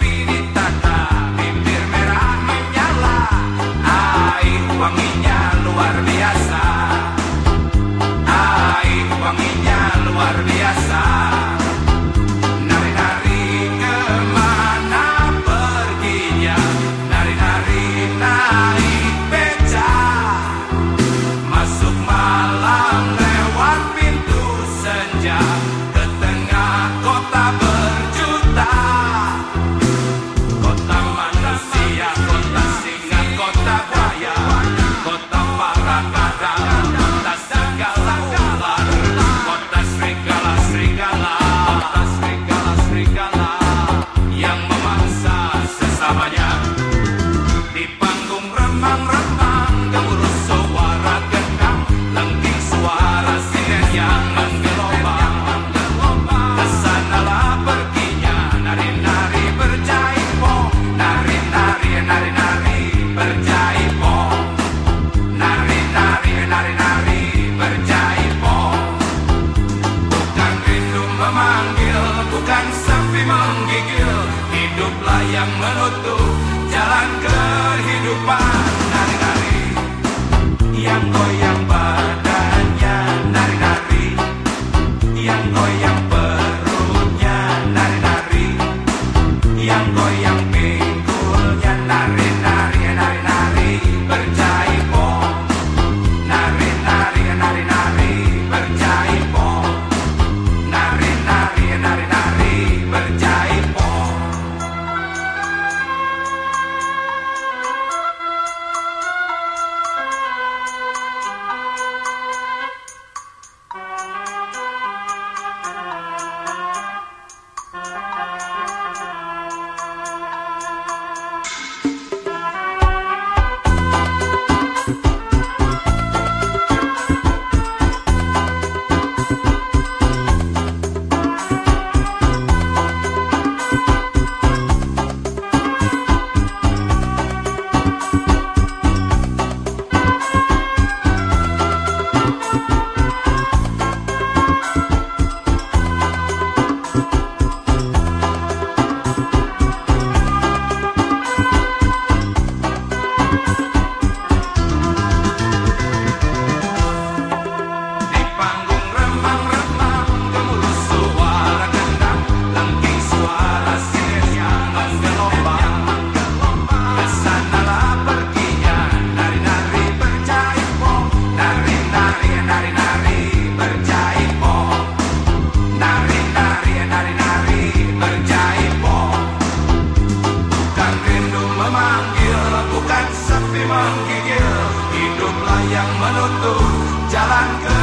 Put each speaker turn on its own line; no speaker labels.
Bibir merah menyala. Air wangi bukan sapi menggigil Hiduplah yang menutup jalan kehidupan. Nari-nari yang goyang I'm good.